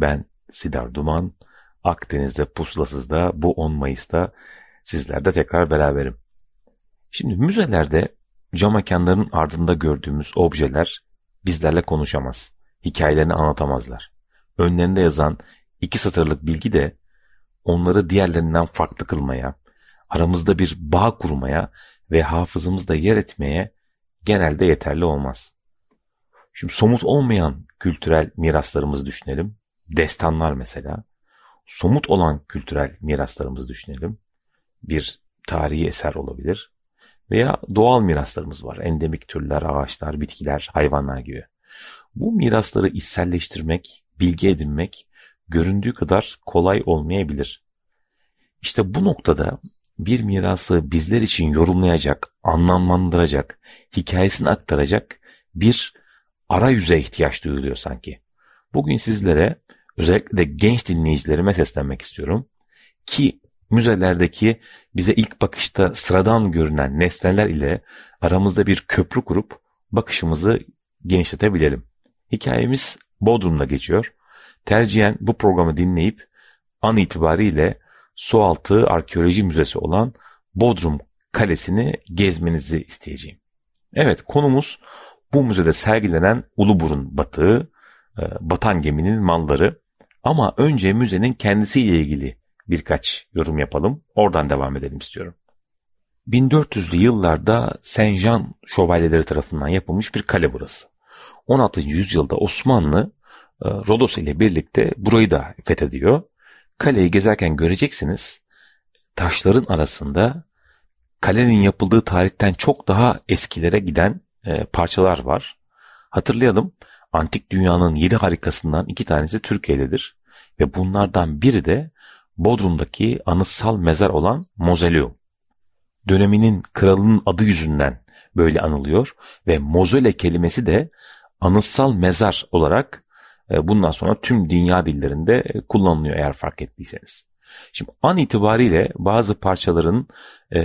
Ben Sidar Duman. Akdeniz'de Pusulasız'da bu 10 Mayıs'ta sizlerle tekrar beraberim. Şimdi müzelerde cam mekanların ardında gördüğümüz objeler bizlerle konuşamaz. Hikayelerini anlatamazlar. Önlerinde yazan iki satırlık bilgi de onları diğerlerinden farklı kılmaya, aramızda bir bağ kurmaya ve hafızamızda yer etmeye genelde yeterli olmaz. Şimdi somut olmayan kültürel miraslarımızı düşünelim. Destanlar mesela. Somut olan kültürel miraslarımızı düşünelim. Bir tarihi eser olabilir. Veya doğal miraslarımız var. Endemik türler, ağaçlar, bitkiler, hayvanlar gibi. Bu mirasları içselleştirmek, bilgi edinmek göründüğü kadar kolay olmayabilir. İşte bu noktada bir mirası bizler için yorumlayacak, anlamlandıracak, hikayesini aktaracak bir arayüze ihtiyaç duyuluyor sanki. Bugün sizlere özellikle de genç dinleyicilerime seslenmek istiyorum. Ki müzelerdeki bize ilk bakışta sıradan görünen nesneler ile aramızda bir köprü kurup bakışımızı genişletebilelim. Hikayemiz Bodrum'da geçiyor. Tercihen bu programı dinleyip an itibariyle Sualtı Arkeoloji Müzesi olan Bodrum Kalesi'ni gezmenizi isteyeceğim. Evet konumuz bu müzede sergilenen Uluburun batığı, e, batan geminin malları. Ama önce müzenin kendisiyle ilgili birkaç yorum yapalım. Oradan devam edelim istiyorum. 1400'lü yıllarda Saint Jean şövalyeleri tarafından yapılmış bir kale burası. 16. yüzyılda Osmanlı e, Rodos ile birlikte burayı da fethediyor. Kaleyi gezerken göreceksiniz taşların arasında kalenin yapıldığı tarihten çok daha eskilere giden e, parçalar var. Hatırlayalım antik dünyanın yedi harikasından iki tanesi Türkiye'dedir. Ve bunlardan biri de Bodrum'daki anıtsal mezar olan Mozoleum. Döneminin kralının adı yüzünden böyle anılıyor ve mozole kelimesi de anıtsal mezar olarak e, bundan sonra tüm dünya dillerinde kullanılıyor eğer fark ettiyseniz. Şimdi an itibariyle bazı parçaların e,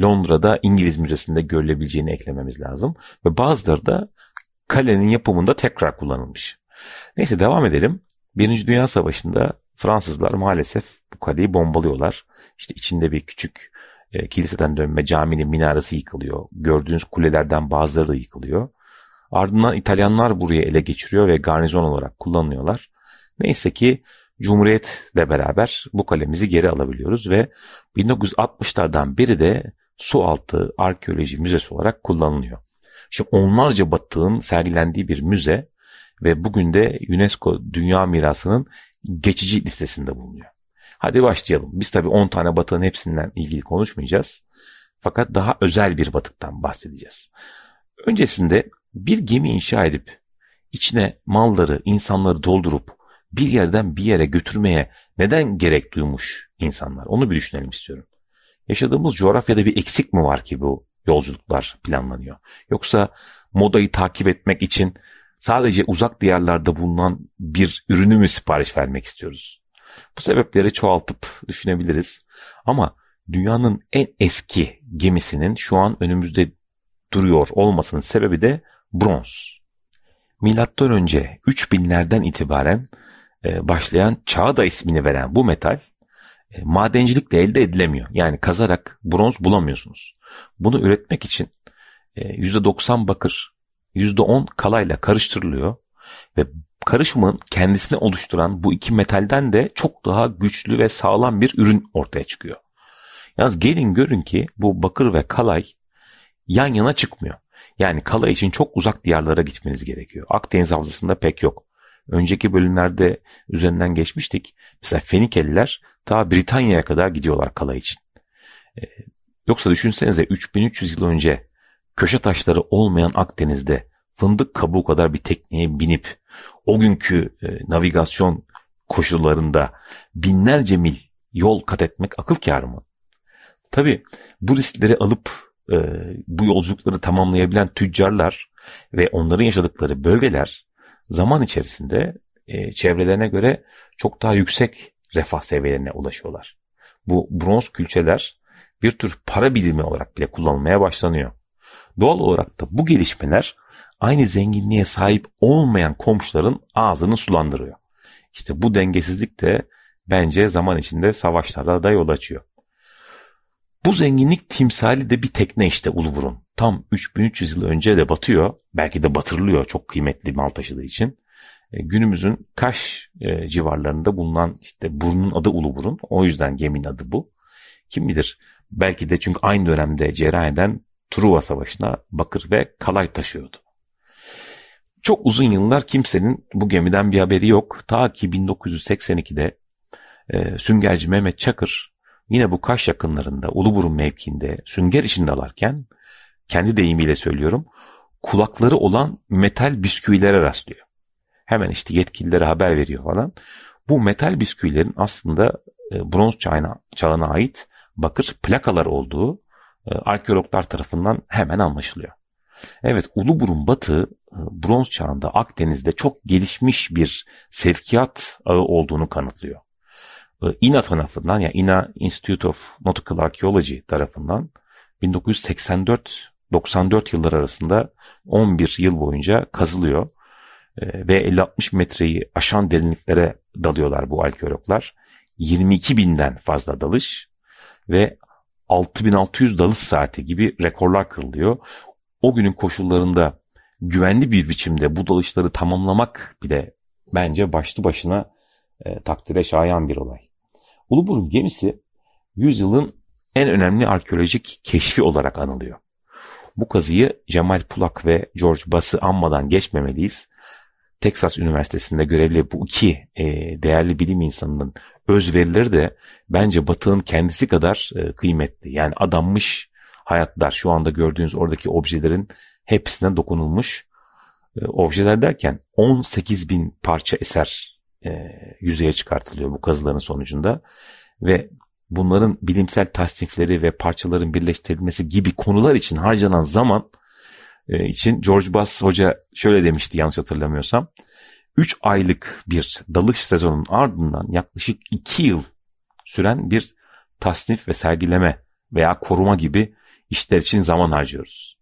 Londra'da İngiliz Müzesi'nde görülebileceğini eklememiz lazım. Ve bazıları da kalenin yapımında tekrar kullanılmış. Neyse devam edelim. Birinci Dünya Savaşı'nda Fransızlar maalesef bu kaleyi bombalıyorlar. İşte içinde bir küçük e, kiliseden dönme caminin minaresi yıkılıyor. Gördüğünüz kulelerden bazıları da yıkılıyor. Ardından İtalyanlar buraya ele geçiriyor ve garnizon olarak kullanıyorlar. Neyse ki Cumhuriyetle beraber bu kalemizi geri alabiliyoruz ve 1960'lardan biri de Sualtı Arkeoloji Müzesi olarak kullanılıyor. Şimdi onlarca batığın sergilendiği bir müze ve bugün de UNESCO Dünya Mirası'nın geçici listesinde bulunuyor. Hadi başlayalım. Biz tabii 10 tane batığın hepsinden ilgili konuşmayacağız. Fakat daha özel bir batıktan bahsedeceğiz. Öncesinde bir gemi inşa edip içine malları, insanları doldurup bir yerden bir yere götürmeye neden gerek duymuş insanlar? Onu bir düşünelim istiyorum. Yaşadığımız coğrafyada bir eksik mi var ki bu yolculuklar planlanıyor? Yoksa modayı takip etmek için sadece uzak diyarlarda bulunan bir ürünü mü sipariş vermek istiyoruz? Bu sebepleri çoğaltıp düşünebiliriz. Ama dünyanın en eski gemisinin şu an önümüzde duruyor olmasının sebebi de bronz. Milattan önce 3000'lerden itibaren e, başlayan çağda ismini veren bu metal e, madencilikle elde edilemiyor. Yani kazarak bronz bulamıyorsunuz. Bunu üretmek için %90 e, bakır, %10 kalayla karıştırılıyor ve karışımın kendisini oluşturan bu iki metalden de çok daha güçlü ve sağlam bir ürün ortaya çıkıyor. Yalnız gelin görün ki bu bakır ve kalay yan yana çıkmıyor. Yani kalay için çok uzak diyarlara gitmeniz gerekiyor. Akdeniz havzasında pek yok. Önceki bölümlerde üzerinden geçmiştik. Mesela Fenikeliler ta Britanya'ya kadar gidiyorlar kala için. Ee, yoksa düşünsenize 3300 yıl önce köşe taşları olmayan Akdeniz'de fındık kabuğu kadar bir tekneye binip o günkü e, navigasyon koşullarında binlerce mil yol kat etmek akıl kârı mı? Tabi bu riskleri alıp e, bu yolculukları tamamlayabilen tüccarlar ve onların yaşadıkları bölgeler zaman içerisinde e, çevrelerine göre çok daha yüksek refah seviyelerine ulaşıyorlar. Bu bronz külçeler bir tür para birimi olarak bile kullanılmaya başlanıyor. Doğal olarak da bu gelişmeler aynı zenginliğe sahip olmayan komşuların ağzını sulandırıyor. İşte bu dengesizlik de bence zaman içinde savaşlara da yol açıyor. Bu zenginlik timsali de bir tekne işte Uluburun. Tam 3300 yıl önce de batıyor. Belki de batırılıyor çok kıymetli mal taşıdığı için. E, günümüzün Kaş e, civarlarında bulunan işte burnun adı Uluburun. O yüzden geminin adı bu. Kim bilir belki de çünkü aynı dönemde cereyan eden Truva Savaşı'na bakır ve kalay taşıyordu. Çok uzun yıllar kimsenin bu gemiden bir haberi yok. Ta ki 1982'de e, süngerci Mehmet Çakır yine bu Kaş yakınlarında Uluburun mevkiinde sünger işinde alarken kendi deyimiyle söylüyorum kulakları olan metal bisküvilere rastlıyor. Hemen işte yetkililere haber veriyor falan. Bu metal bisküvilerin aslında e, bronz çağına, çağına ait bakır plakalar olduğu e, arkeologlar tarafından hemen anlaşılıyor. Evet Uluburun batığı e, bronz çağında Akdeniz'de çok gelişmiş bir sevkiyat ağı olduğunu kanıtlıyor. INA tarafından yani INA Institute of Nautical Archaeology tarafından 1984-94 yıllar arasında 11 yıl boyunca kazılıyor e, ve 50-60 metreyi aşan derinliklere dalıyorlar bu arkeologlar. 22 binden fazla dalış ve 6600 dalış saati gibi rekorlar kırılıyor. O günün koşullarında güvenli bir biçimde bu dalışları tamamlamak bile bence başlı başına e, takdire şayan bir olay. Uluburun gemisi yüzyılın en önemli arkeolojik keşfi olarak anılıyor. Bu kazıyı Cemal Pulak ve George Bass'ı anmadan geçmemeliyiz. Texas Üniversitesi'nde görevli bu iki e, değerli bilim insanının özverileri de bence Batı'nın kendisi kadar e, kıymetli. Yani adanmış hayatlar şu anda gördüğünüz oradaki objelerin hepsine dokunulmuş e, objeler derken 18 bin parça eser e, yüzeye çıkartılıyor bu kazıların sonucunda ve bunların bilimsel tasnifleri ve parçaların birleştirilmesi gibi konular için harcanan zaman e, için George Bass hoca şöyle demişti yanlış hatırlamıyorsam. 3 aylık bir dalış sezonunun ardından yaklaşık 2 yıl süren bir tasnif ve sergileme veya koruma gibi işler için zaman harcıyoruz.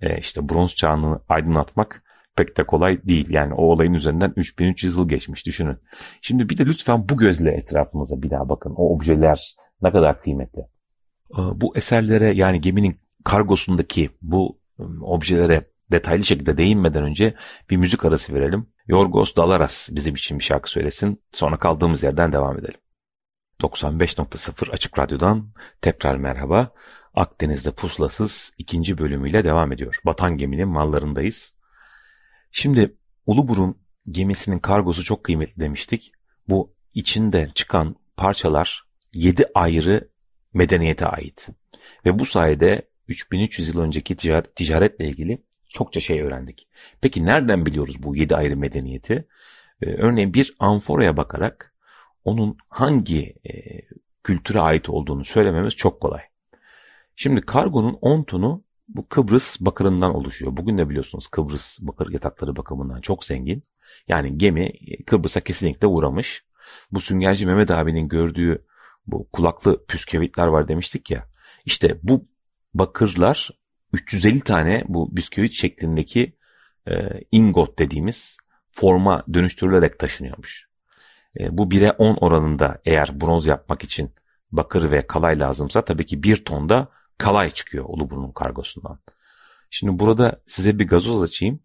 E, işte bronz çağını aydınlatmak pek de kolay değil. Yani o olayın üzerinden 3300 yıl geçmiş düşünün. Şimdi bir de lütfen bu gözle etrafınıza bir daha bakın. O objeler ne kadar kıymetli. E, bu eserlere yani geminin kargosundaki bu objelere detaylı şekilde değinmeden önce bir müzik arası verelim. Yorgos Dalaras bizim için bir şarkı söylesin. Sonra kaldığımız yerden devam edelim. 95.0 Açık Radyo'dan tekrar merhaba. Akdeniz'de pusulasız ikinci bölümüyle devam ediyor. Batan geminin mallarındayız. Şimdi Uluburun gemisinin kargosu çok kıymetli demiştik. Bu içinde çıkan parçalar 7 ayrı medeniyete ait. Ve bu sayede 3300 yıl önceki ticaret, ticaretle ilgili çokça şey öğrendik. Peki nereden biliyoruz bu 7 ayrı medeniyeti? Ee, örneğin bir amforaya bakarak onun hangi e, kültüre ait olduğunu söylememiz çok kolay. Şimdi kargonun 10 tonu bu Kıbrıs bakırından oluşuyor. Bugün de biliyorsunuz Kıbrıs bakır yatakları bakımından çok zengin. Yani gemi e, Kıbrıs'a kesinlikle uğramış. Bu süngerci Mehmet abinin gördüğü bu kulaklı püskevitler var demiştik ya. İşte bu bakırlar 350 tane bu bisküvit şeklindeki e, ingot dediğimiz forma dönüştürülerek taşınıyormuş. E, bu 1'e 10 oranında eğer bronz yapmak için bakır ve kalay lazımsa tabii ki bir tonda kalay çıkıyor Uluburun kargosundan. Şimdi burada size bir gazoz açayım.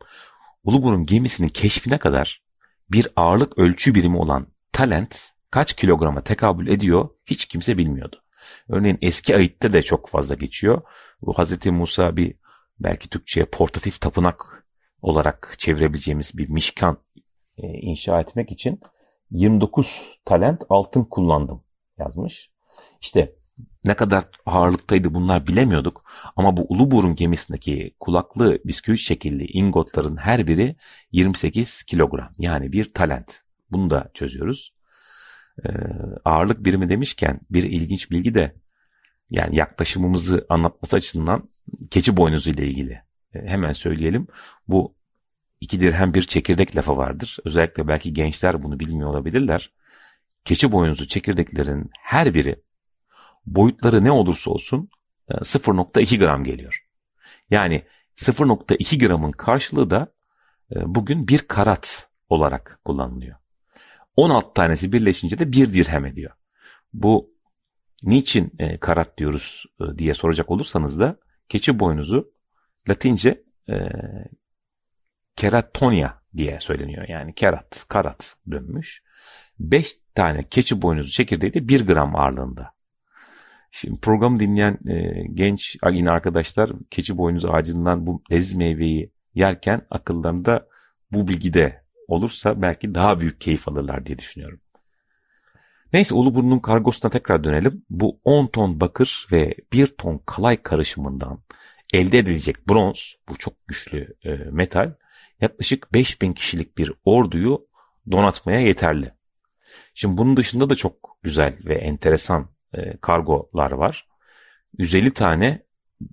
Uluburun gemisinin keşfine kadar bir ağırlık ölçü birimi olan talent kaç kilograma tekabül ediyor hiç kimse bilmiyordu. Örneğin eski ayitte de çok fazla geçiyor. Bu Hazreti Musa bir belki Türkçe'ye portatif tapınak olarak çevirebileceğimiz bir mişkan e, inşa etmek için 29 talent altın kullandım yazmış. İşte ne kadar ağırlıktaydı bunlar bilemiyorduk ama bu Uluburun gemisindeki kulaklı bisküvit şekilli ingotların her biri 28 kilogram yani bir talent. Bunu da çözüyoruz. e, ağırlık birimi demişken bir ilginç bilgi de yani yaklaşımımızı anlatması açısından keçi boynuzu ile ilgili e, hemen söyleyelim. Bu iki dirhem bir çekirdek lafı vardır. Özellikle belki gençler bunu bilmiyor olabilirler. Keçi boynuzu çekirdeklerin her biri boyutları ne olursa olsun 0.2 e, gram geliyor. Yani 0.2 gramın karşılığı da e, bugün bir karat olarak kullanılıyor. 16 tanesi birleşince de bir dirhem ediyor. Bu niçin e, karat diyoruz diye soracak olursanız da keçi boynuzu Latince keratonia diye söyleniyor. Yani kerat, karat dönmüş. 5 tane keçi boynuzu çekirdeği de 1 gram ağırlığında. Şimdi programı dinleyen e, genç yine arkadaşlar keçi boynuzu ağacından bu leziz meyveyi yerken akıllarında bu bilgi de olursa belki daha büyük keyif alırlar diye düşünüyorum. Neyse Uluburnu'nun kargosuna tekrar dönelim. Bu 10 ton bakır ve 1 ton kalay karışımından elde edilecek bronz, bu çok güçlü e, metal, yaklaşık 5000 kişilik bir orduyu donatmaya yeterli. Şimdi bunun dışında da çok güzel ve enteresan e, kargolar var. 150 tane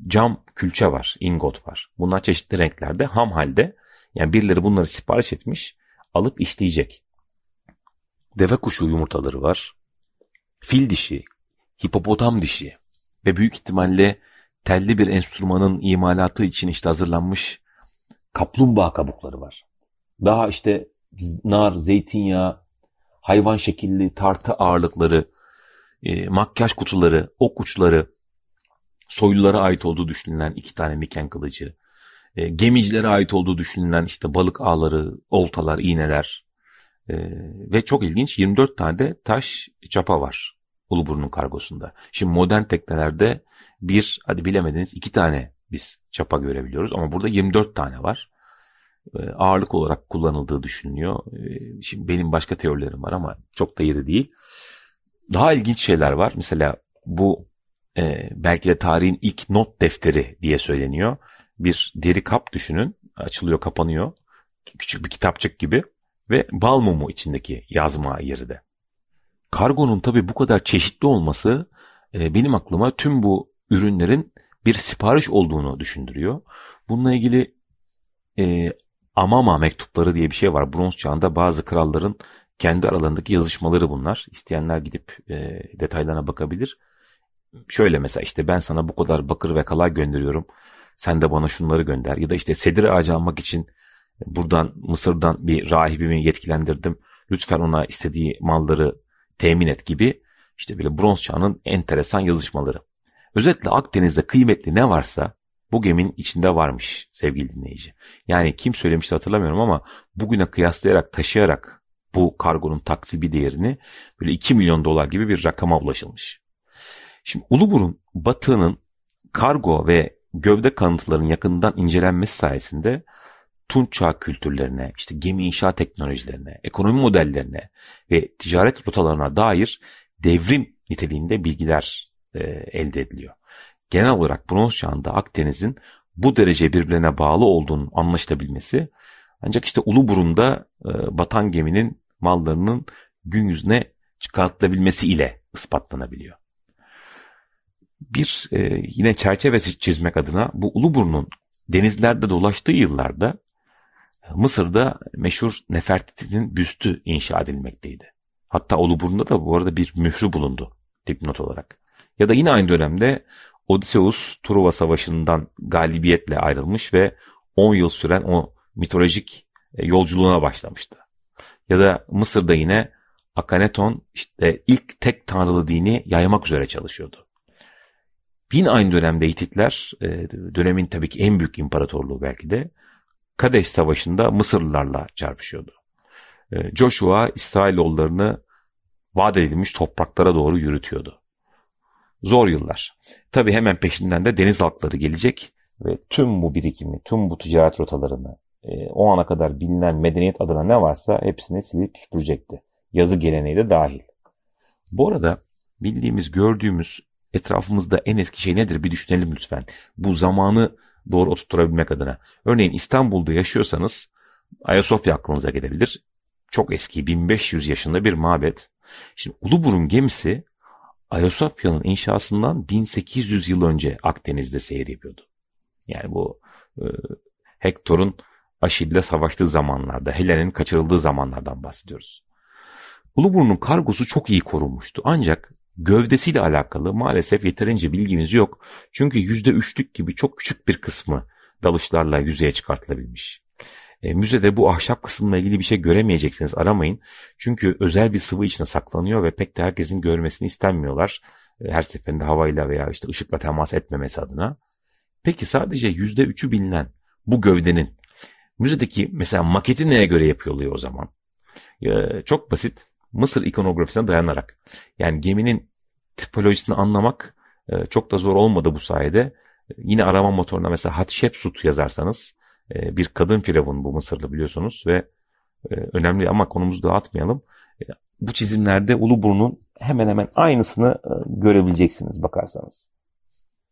cam külçe var, ingot var. Bunlar çeşitli renklerde, ham halde. Yani birileri bunları sipariş etmiş, alıp işleyecek. Deve kuşu yumurtaları var. Fil dişi, hipopotam dişi ve büyük ihtimalle telli bir enstrümanın imalatı için işte hazırlanmış kaplumbağa kabukları var. Daha işte nar, zeytinyağı, hayvan şekilli tartı ağırlıkları, e, makyaj kutuları, ok uçları, soylulara ait olduğu düşünülen iki tane miken kılıcı, e, gemicilere ait olduğu düşünülen işte balık ağları, oltalar, iğneler e, ve çok ilginç 24 tane de taş çapa var Uluburnu'nun kargosunda. Şimdi modern teknelerde bir, hadi bilemediniz iki tane biz çapa görebiliyoruz ama burada 24 tane var. E, ağırlık olarak kullanıldığı düşünülüyor. E, şimdi benim başka teorilerim var ama çok da yeri değil. Daha ilginç şeyler var. Mesela bu e, belki de tarihin ilk not defteri diye söyleniyor. Bir deri kap düşünün. Açılıyor kapanıyor. Küçük bir kitapçık gibi. Ve bal mumu içindeki yazma yeri de. Kargonun tabi bu kadar çeşitli olması e, benim aklıma tüm bu ürünlerin bir sipariş olduğunu düşündürüyor. Bununla ilgili e, Amama mektupları diye bir şey var. Bronz çağında bazı kralların kendi aralarındaki yazışmaları bunlar. İsteyenler gidip e, detaylarına bakabilir. Şöyle mesela işte ben sana bu kadar bakır ve kalay gönderiyorum. Sen de bana şunları gönder. Ya da işte sedir ağacı almak için buradan Mısır'dan bir rahibimi yetkilendirdim. Lütfen ona istediği malları temin et gibi işte böyle bronz çağının enteresan yazışmaları. Özetle Akdeniz'de kıymetli ne varsa bu geminin içinde varmış sevgili dinleyici. Yani kim söylemişti hatırlamıyorum ama bugüne kıyaslayarak taşıyarak bu kargonun taksibi değerini böyle 2 milyon dolar gibi bir rakama ulaşılmış. Şimdi Uluburun batığının kargo ve gövde kanıtlarının yakından incelenmesi sayesinde Tunç çağ kültürlerine, işte gemi inşa teknolojilerine, ekonomi modellerine ve ticaret rotalarına dair devrim niteliğinde bilgiler e, elde ediliyor. Genel olarak bronz çağında Akdeniz'in bu derece birbirine bağlı olduğunu anlaşılabilmesi ancak işte Uluburun'da e, batan geminin mallarının gün yüzüne çıkartılabilmesi ile ispatlanabiliyor. Bir e, yine çerçevesi çizmek adına bu Uluburun'un denizlerde dolaştığı yıllarda Mısır'da meşhur Nefertiti'nin büstü inşa edilmekteydi. Hatta Uluburnu'nda da bu arada bir mührü bulundu dipnot olarak. Ya da yine aynı dönemde Odysseus Truva Savaşı'ndan galibiyetle ayrılmış ve 10 yıl süren o mitolojik e, yolculuğuna başlamıştı. Ya da Mısır'da yine Akhenaton işte ilk tek tanrılı dini yaymak üzere çalışıyordu. Yine aynı dönemde Hititler, e, dönemin tabii ki en büyük imparatorluğu belki de, Kadeş Savaşı'nda Mısırlılarla çarpışıyordu. E, Joshua İsrailoğullarını vaat edilmiş topraklara doğru yürütüyordu. Zor yıllar. Tabii hemen peşinden de deniz halkları gelecek ve tüm bu birikimi, tüm bu ticaret rotalarını, e, o ana kadar bilinen medeniyet adına ne varsa hepsini silip süpürecekti. Yazı geleneği de dahil. Bu arada bildiğimiz, gördüğümüz etrafımızda en eski şey nedir bir düşünelim lütfen. Bu zamanı doğru oturtturabilmek adına. Örneğin İstanbul'da yaşıyorsanız Ayasofya aklınıza gelebilir. Çok eski 1500 yaşında bir mabet. Şimdi Uluburun gemisi Ayasofya'nın inşasından 1800 yıl önce Akdeniz'de seyir yapıyordu. Yani bu e, Hektor'un Aşil'le savaştığı zamanlarda, Helen'in kaçırıldığı zamanlardan bahsediyoruz. Uluburun'un kargosu çok iyi korunmuştu. Ancak gövdesiyle alakalı maalesef yeterince bilgimiz yok. Çünkü %3'lük gibi çok küçük bir kısmı dalışlarla yüzeye çıkartılabilmiş. E, müzede bu ahşap kısımla ilgili bir şey göremeyeceksiniz aramayın. Çünkü özel bir sıvı içine saklanıyor ve pek de herkesin görmesini istenmiyorlar. E, her seferinde havayla veya işte ışıkla temas etmemesi adına. Peki sadece %3'ü bilinen bu gövdenin müzedeki mesela maketi neye göre yapıyor o zaman? E, çok basit. Mısır ikonografisine dayanarak. Yani geminin tipolojisini anlamak e, çok da zor olmadı bu sayede. Yine arama motoruna mesela Hatshepsut yazarsanız e, bir kadın firavun bu Mısırlı biliyorsunuz ve e, önemli ama konumuzu dağıtmayalım. E, bu çizimlerde Uluburnu'nun hemen hemen aynısını görebileceksiniz bakarsanız.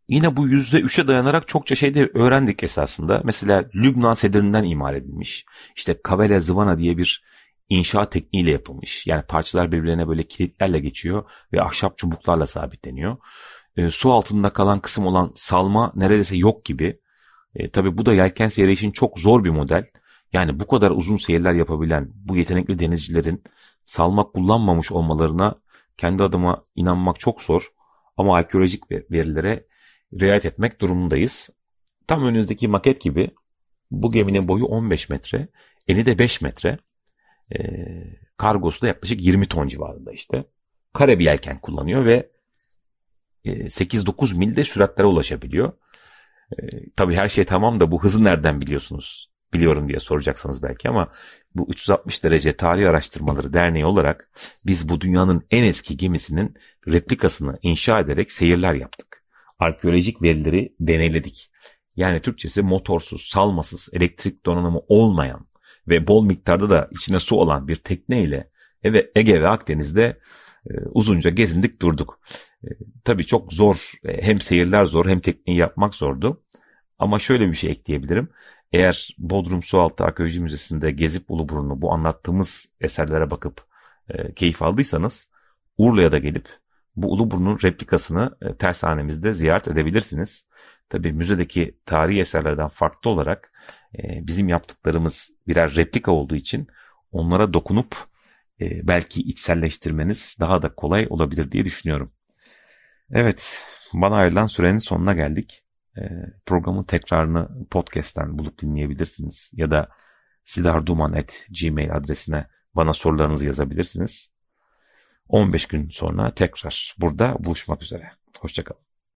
Yine bu yüzde üçe dayanarak çokça şey de öğrendik esasında. Mesela Lübnan sedirinden imal edilmiş. İşte Kavele Zıvana diye bir inşa tekniğiyle yapılmış. Yani parçalar birbirlerine böyle kilitlerle geçiyor ve ahşap çubuklarla sabitleniyor. E, su altında kalan kısım olan salma neredeyse yok gibi. E, tabii bu da yelken seyri için çok zor bir model. Yani bu kadar uzun seyirler yapabilen bu yetenekli denizcilerin salma kullanmamış olmalarına kendi adıma inanmak çok zor. Ama arkeolojik verilere riayet etmek durumundayız. Tam önünüzdeki maket gibi bu geminin boyu 15 metre, eni de 5 metre. E, kargosu da yaklaşık 20 ton civarında işte. Kare bir yelken kullanıyor ve e, 8-9 milde süratlere ulaşabiliyor. E, tabii her şey tamam da bu hızı nereden biliyorsunuz? Biliyorum diye soracaksanız belki ama bu 360 derece tarih araştırmaları derneği olarak biz bu dünyanın en eski gemisinin replikasını inşa ederek seyirler yaptık. Arkeolojik verileri deneyledik. Yani Türkçesi motorsuz, salmasız, elektrik donanımı olmayan ve bol miktarda da içine su olan bir tekne ile Ege ve Akdeniz'de e, uzunca gezindik durduk. E, tabii çok zor e, hem seyirler zor hem tekneyi yapmak zordu. Ama şöyle bir şey ekleyebilirim. Eğer Bodrum Sualtı Arkeoloji Müzesi'nde gezip Uluburun'u bu anlattığımız eserlere bakıp keyif aldıysanız Urla'ya da gelip bu Uluburun'un replikasını e, tersanemizde ziyaret edebilirsiniz. Tabii müzedeki tarihi eserlerden farklı olarak e, bizim yaptıklarımız birer replika olduğu için onlara dokunup e, belki içselleştirmeniz daha da kolay olabilir diye düşünüyorum. Evet, bana ayrılan sürenin sonuna geldik. E, programın tekrarını podcast'ten bulup dinleyebilirsiniz ya da sidarduman.gmail adresine bana sorularınızı yazabilirsiniz. 15 gün sonra tekrar burada buluşmak üzere. Hoşçakalın.